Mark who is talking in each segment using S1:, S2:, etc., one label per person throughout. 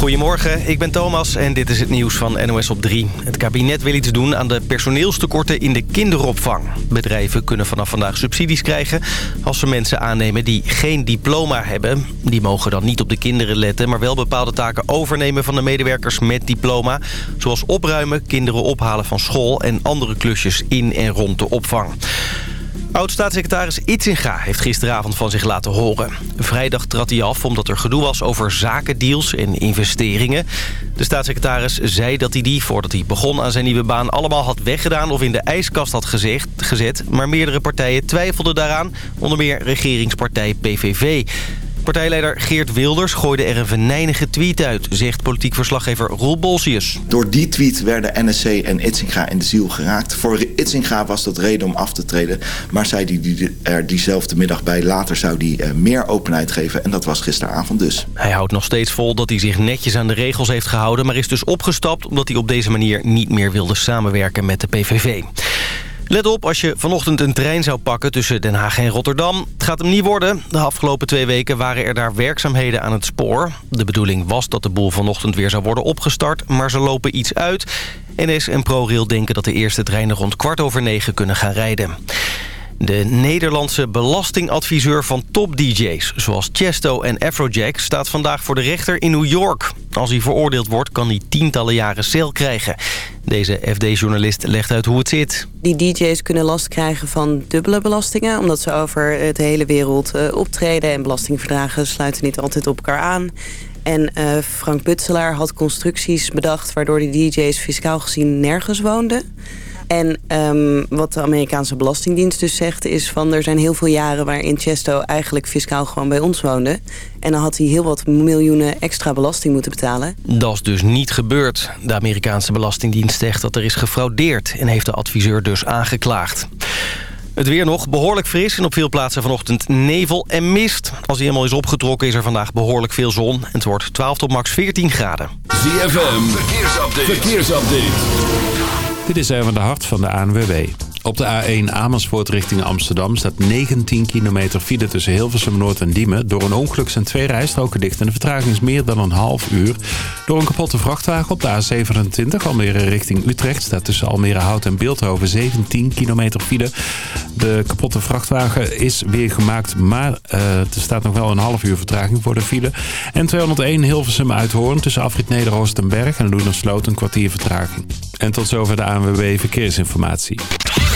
S1: Goedemorgen, ik ben Thomas en dit is het nieuws van NOS op 3. Het kabinet wil iets doen aan de personeelstekorten in de kinderopvang. Bedrijven kunnen vanaf vandaag subsidies krijgen als ze mensen aannemen die geen diploma hebben. Die mogen dan niet op de kinderen letten, maar wel bepaalde taken overnemen van de medewerkers met diploma. Zoals opruimen, kinderen ophalen van school en andere klusjes in en rond de opvang. Oud-staatssecretaris Itzinga heeft gisteravond van zich laten horen. Vrijdag trad hij af omdat er gedoe was over zakendeals en investeringen. De staatssecretaris zei dat hij die, voordat hij begon aan zijn nieuwe baan... allemaal had weggedaan of in de ijskast had gezet. Maar meerdere partijen twijfelden daaraan, onder meer regeringspartij PVV. Partijleider Geert Wilders gooide er een venijnige tweet uit... zegt politiek verslaggever Roel Bolsius.
S2: Door die tweet werden NSC en Itzinga in de ziel geraakt. Voor Itzinga was dat reden om af te treden. Maar zei hij er diezelfde middag bij. Later zou hij eh, meer openheid geven. En dat was gisteravond dus.
S1: Hij houdt nog steeds vol dat hij zich netjes aan de regels heeft gehouden... maar is dus opgestapt omdat hij op deze manier niet meer wilde samenwerken met de PVV. Let op als je vanochtend een trein zou pakken tussen Den Haag en Rotterdam. Het gaat hem niet worden. De afgelopen twee weken waren er daar werkzaamheden aan het spoor. De bedoeling was dat de boel vanochtend weer zou worden opgestart, maar ze lopen iets uit. NS en ProRail denken dat de eerste treinen rond kwart over negen kunnen gaan rijden. De Nederlandse belastingadviseur van top-dj's, zoals Chesto en Afrojack... staat vandaag voor de rechter in New York. Als hij veroordeeld wordt, kan hij tientallen jaren cel krijgen. Deze FD-journalist legt uit hoe het zit.
S3: Die DJ's kunnen last krijgen van dubbele belastingen... omdat ze over de hele wereld eh, optreden... en belastingverdragen sluiten niet altijd op elkaar aan. En uh, Frank Butselaar had constructies bedacht... waardoor die DJ's fiscaal gezien nergens woonden... En um, wat de Amerikaanse Belastingdienst dus zegt... is van er zijn heel veel jaren waarin Chesto eigenlijk fiscaal gewoon bij ons woonde. En dan had hij heel wat miljoenen extra belasting moeten betalen.
S1: Dat is dus niet gebeurd. De Amerikaanse Belastingdienst zegt dat er is gefraudeerd... en heeft de adviseur dus aangeklaagd. Het weer nog behoorlijk fris en op veel plaatsen vanochtend nevel en mist. Als hij helemaal is opgetrokken is er vandaag behoorlijk veel zon. En het wordt 12 tot max 14 graden.
S4: ZFM, verkeersupdate. verkeersupdate.
S5: Dit is even de hart van de ANWB. Op de A1 Amersfoort richting Amsterdam staat 19 kilometer file tussen Hilversum Noord en Diemen. Door een ongeluk zijn twee rijstroken dicht en de vertraging is meer dan een half uur. Door een kapotte vrachtwagen op de A27 Almere richting Utrecht staat tussen Almere Hout en Beeldhoven 17 kilometer file. De kapotte vrachtwagen is weer gemaakt, maar uh, er staat nog wel een half uur vertraging voor de file. En 201 Hilversum Uithoorn tussen Afrit Nederhorst en Berg en Loenersloot een kwartier vertraging. En tot zover de ANWB Verkeersinformatie.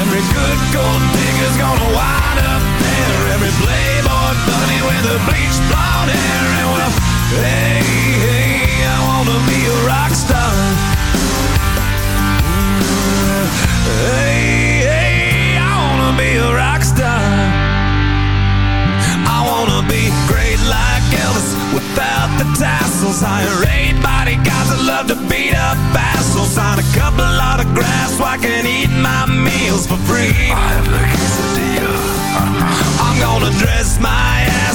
S6: Every good gold digger's gonna wind up there. Every playboy bunny with a bleached blonde hair. And well, hey, hey, I wanna be a rock star. Mm, hey, hey, I wanna be a rock star I wanna be great like Elvis. Without the tassels Hire eight bodyguards that love to beat up assholes. Sign a couple autographs so I can eat my meals for free.
S7: I have the quesadilla.
S6: I'm gonna dress my ass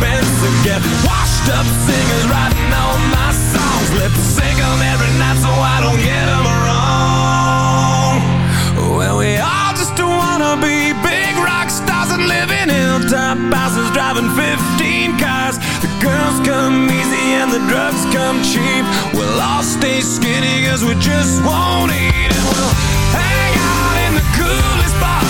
S6: Dispenser Get washed up singers writing all my songs. Lip sync 'em every night so I don't get 'em wrong. Well, we all just wanna be big rock stars And live in hilltop houses driving 15 cars. The girls come easy and the drugs come cheap. We'll all stay skinny cause we just won't eat And we'll hang out in the coolest bars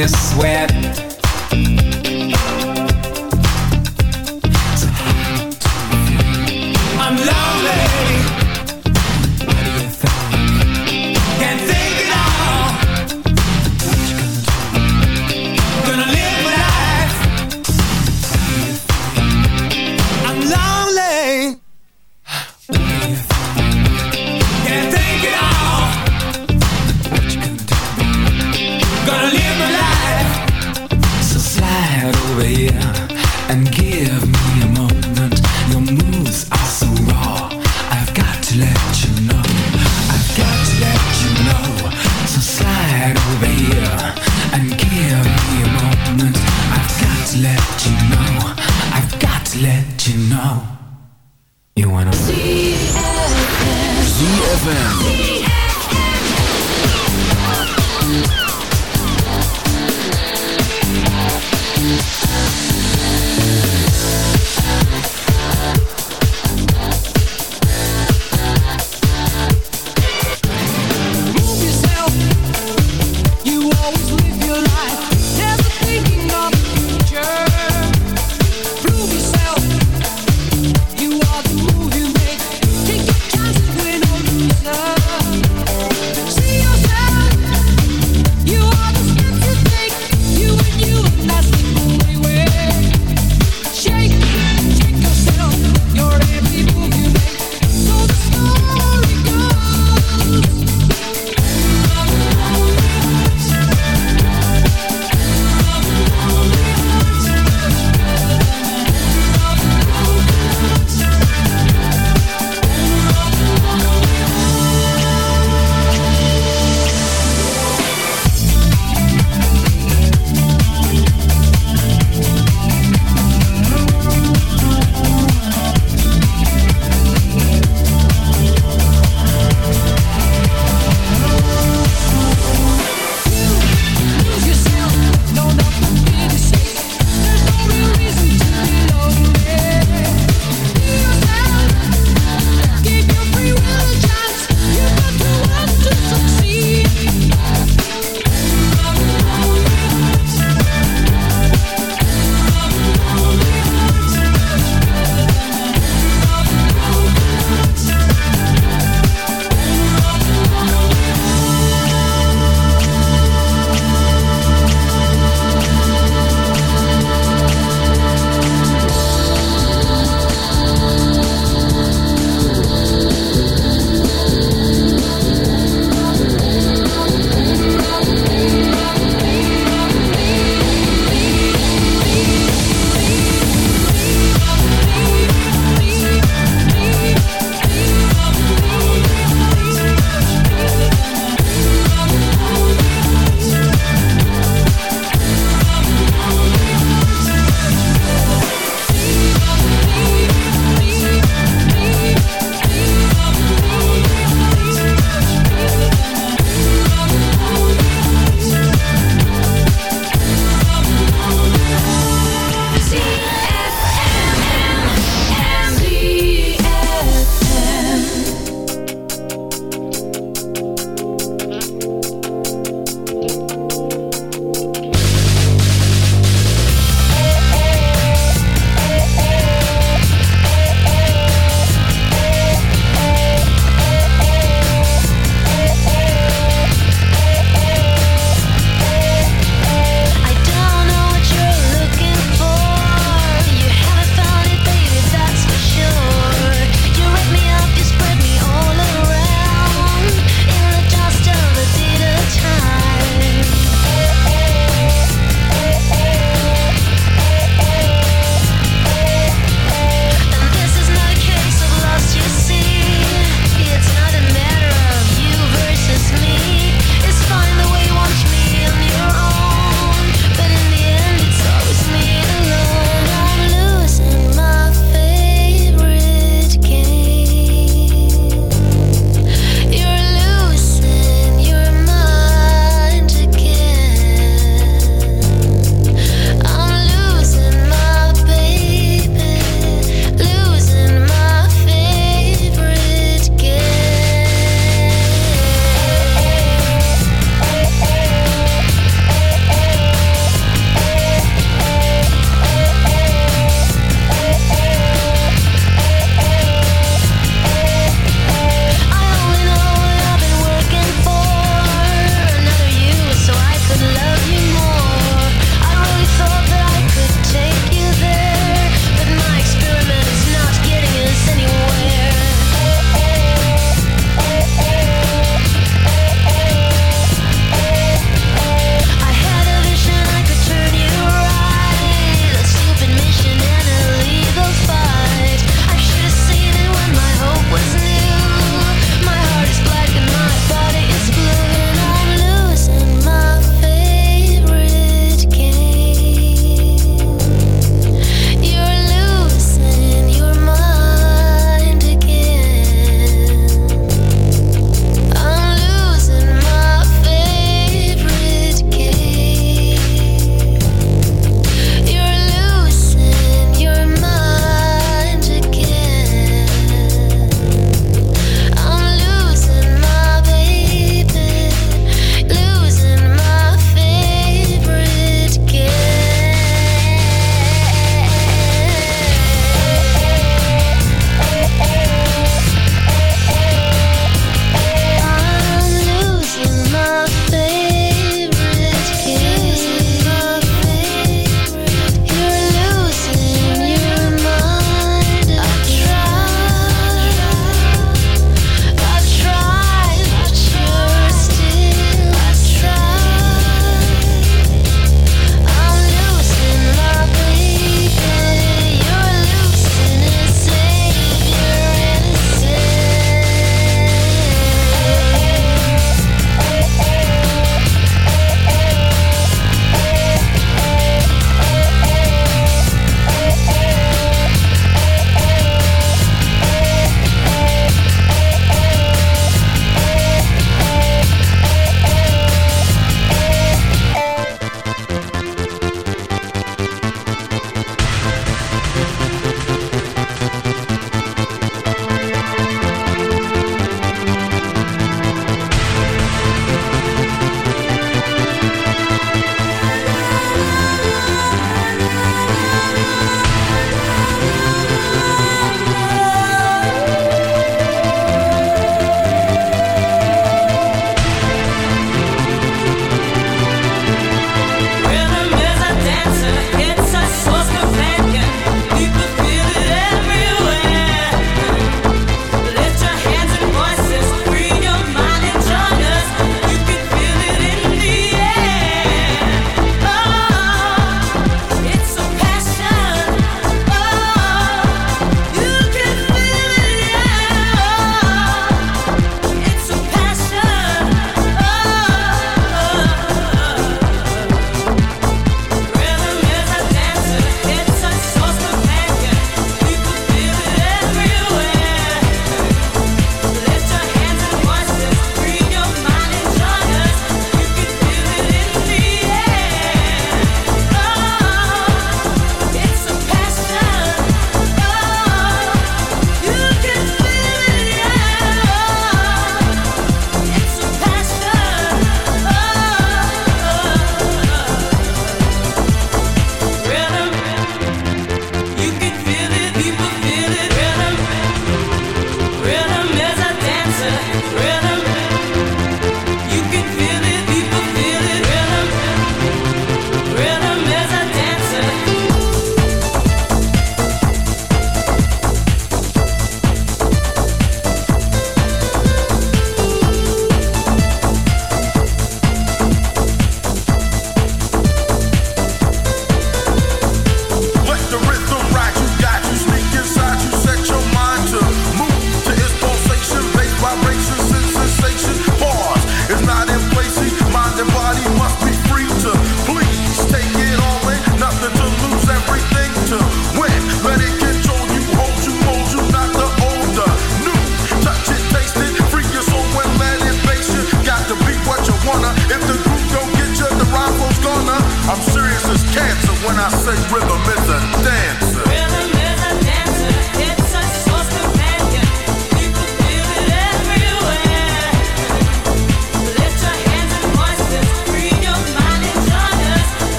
S8: That makes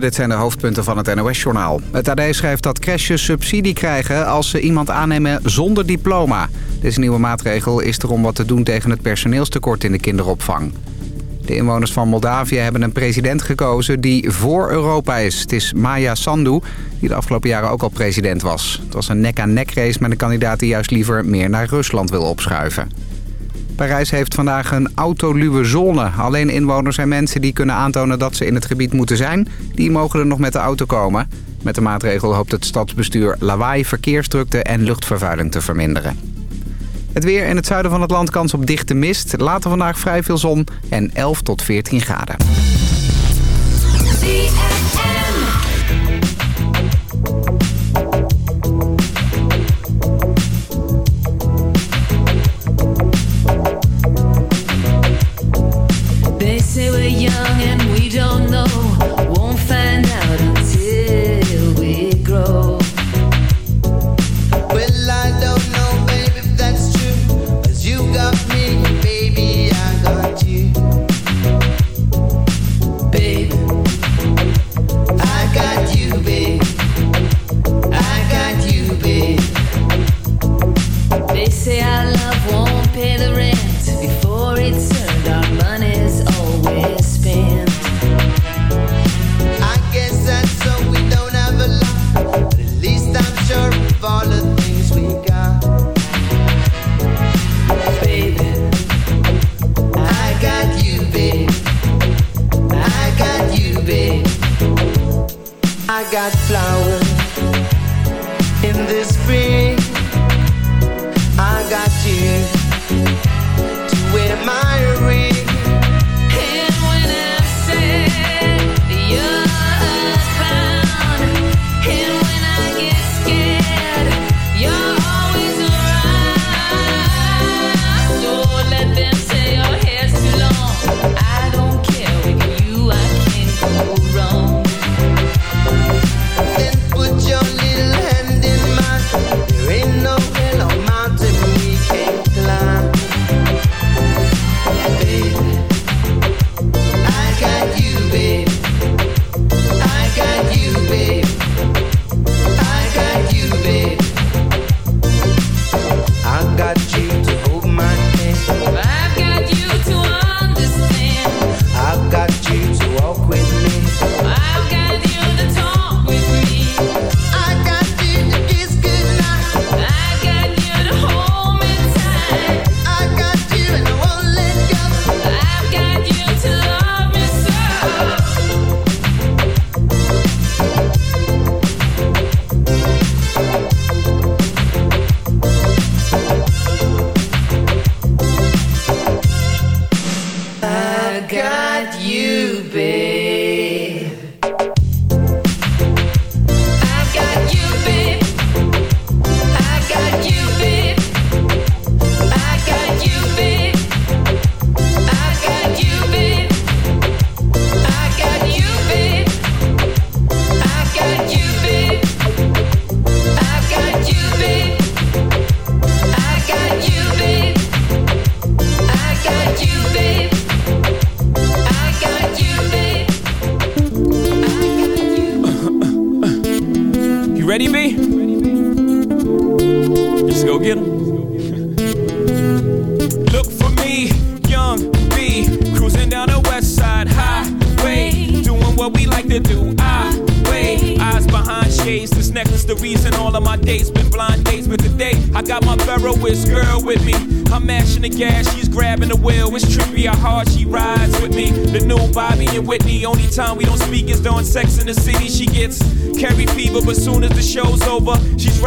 S9: Dit zijn de hoofdpunten van het NOS-journaal. Het AD schrijft dat crashes subsidie krijgen als ze iemand aannemen zonder diploma. Deze nieuwe maatregel is er om wat te doen tegen het personeelstekort in de kinderopvang. De inwoners van Moldavië hebben een president gekozen die voor Europa is. Het is Maya Sandu, die de afgelopen jaren ook al president was. Het was een nek- aan nek race met een kandidaat die juist liever meer naar Rusland wil opschuiven. Parijs heeft vandaag een autoluwe zone. Alleen inwoners en mensen die kunnen aantonen dat ze in het gebied moeten zijn... die mogen er nog met de auto komen. Met de maatregel hoopt het stadsbestuur lawaai, verkeersdrukte en luchtvervuiling te verminderen. Het weer in het zuiden van het land kans op dichte mist. Later vandaag vrij veel zon en 11 tot 14 graden.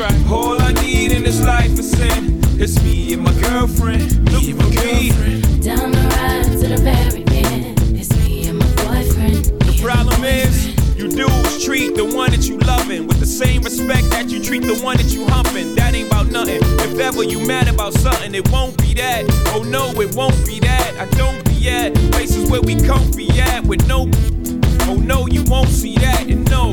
S10: right. All I need in this life is sin. It's me and my girlfriend. Me and my girlfriend.
S11: Down the ride to the very end. It's me and my boyfriend.
S10: The problem is, you dudes treat the one that you loving with the same respect that you treat the one that you humping. That ain't about nothing. If ever you mad about something, it won't be that. Oh no, it won't be that. I don't be at places where we comfy at with no. Oh no, you won't see that. And no,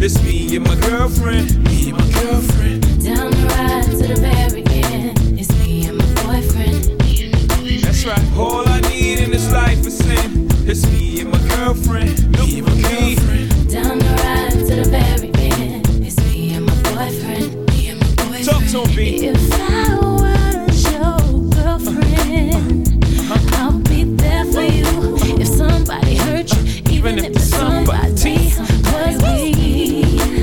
S10: It's me and my girlfriend. Me and my girlfriend.
S11: Down the ride to the very end. It's me and my boyfriend. Me and my boyfriend.
S10: That's right. All I need in this life is sin. It's me and my girlfriend. Me and my girlfriend.
S11: Down the ride to the very end. It's me and my boyfriend. Me and my boyfriend.
S10: Talk to me.
S11: If I was your girlfriend, I'll be there for you. If somebody hurt you, even, if,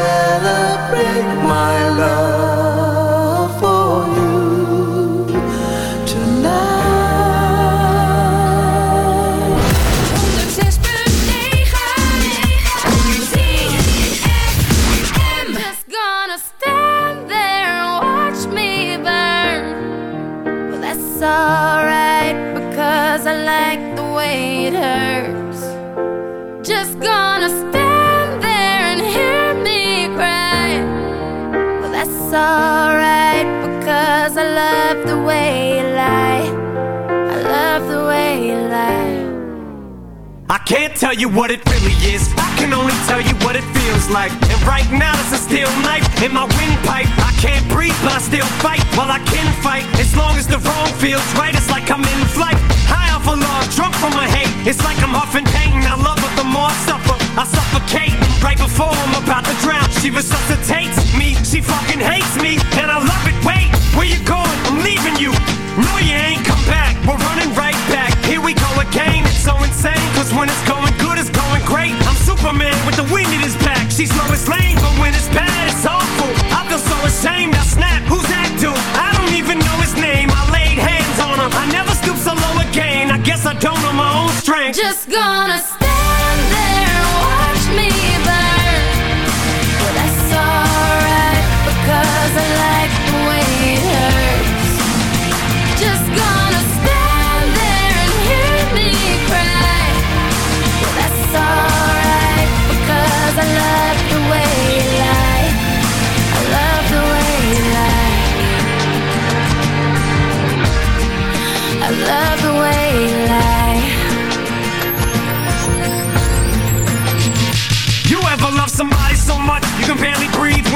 S12: celebrate my love
S13: tell you what it really is. I can only tell you what it feels like. And right now, there's a steel knife in my windpipe. I can't breathe, but I still fight while I can fight. As long as the wrong feels right, it's like I'm in flight. High off a love, drunk from my hate. It's like I'm huffing pain. I love her the more I suffer. I suffocate right before I'm about to drown. She resuscitates me. She fucking hates me, and I love it. Wait, where you going? I'm leaving you. No, you ain't come back. We're running right back. Here we go again. It's so insane, cause when it's going She's Lois Lane, but when it's bad, it's awful. I feel so ashamed. I snap. Who's that dude? I don't even know his name. I laid hands on him. I never stoop so low again. I guess I don't know my own strength.
S11: Just gonna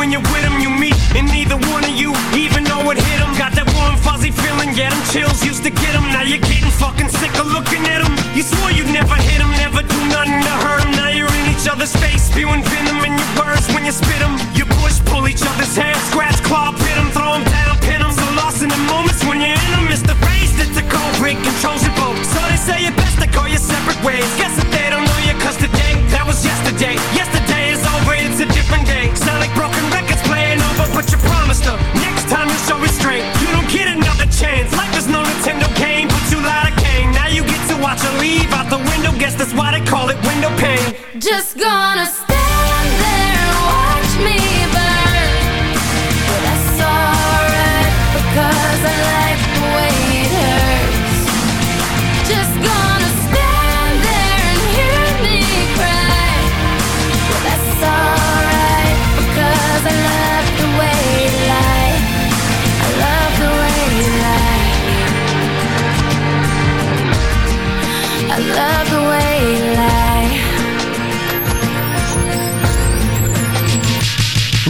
S13: when you're with them? You meet, and neither one of you even know it hit them. Got that warm, fuzzy feeling, yeah, them chills used to get them. Now you're getting fucking sick of looking at them. You swore you'd never hit them, never do nothing to hurt them. Now you're in each other's face, spewing venom in your words when you spit them. You push, pull each other's hair, scratch, claw, pit them, throw them down, pin them. So lost in the moments when you're in them, it's the race that's the cold break, controls your boat. So they say it best to go your separate ways. Guess that they don't know you, cause today, that was yesterday. Yesterday over, it's a different day. Sound like broken records playing over, but you promised her. Next time you show restraint, you don't get another chance. Life is no Nintendo game, but you lied again. Now you get to watch her leave out the window, guess that's why they call it window pane.
S11: Just gonna stand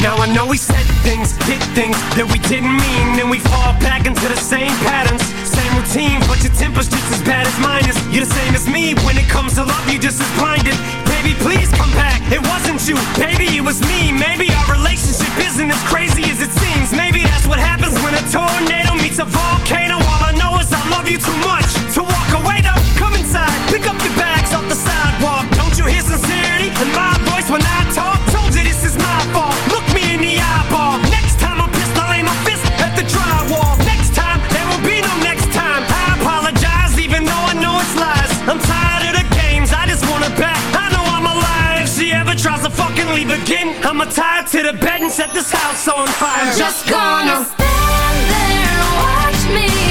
S13: Now I know we said things, did things that we didn't mean And we fall back into the same patterns, same routine But your temper's just as bad as mine is. You're the same as me, when it comes to love you just as blinded. Baby, please come back, it wasn't you, baby, it was me Maybe our relationship isn't as crazy as it seems.
S11: Maybe that's
S14: what happens when a tornado meets a volcano. All I know is I love you too much to
S15: walk away though. Come inside, pick up your bags off the sidewalk. only begin. I'ma tie it to the bed and set this house on fire. I'm
S11: just gonna stand
S15: there watch me.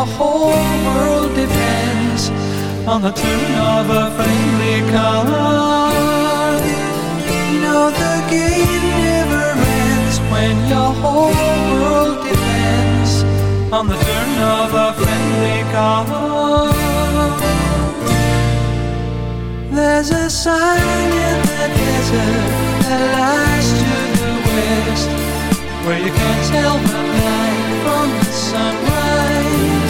S15: the whole world depends on the turn of a friendly color. No, the game never ends when your whole world depends on the turn of a friendly color. There's a sign in the desert that lies to the west, where you can't tell the night from the sunrise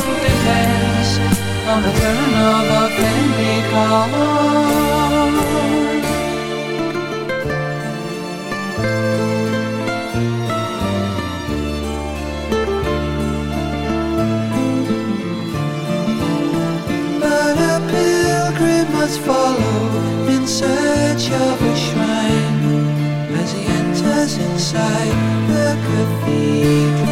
S16: Depends on the turn of a friendly. But a pilgrim must follow in search of a shrine as he enters inside the cathedral.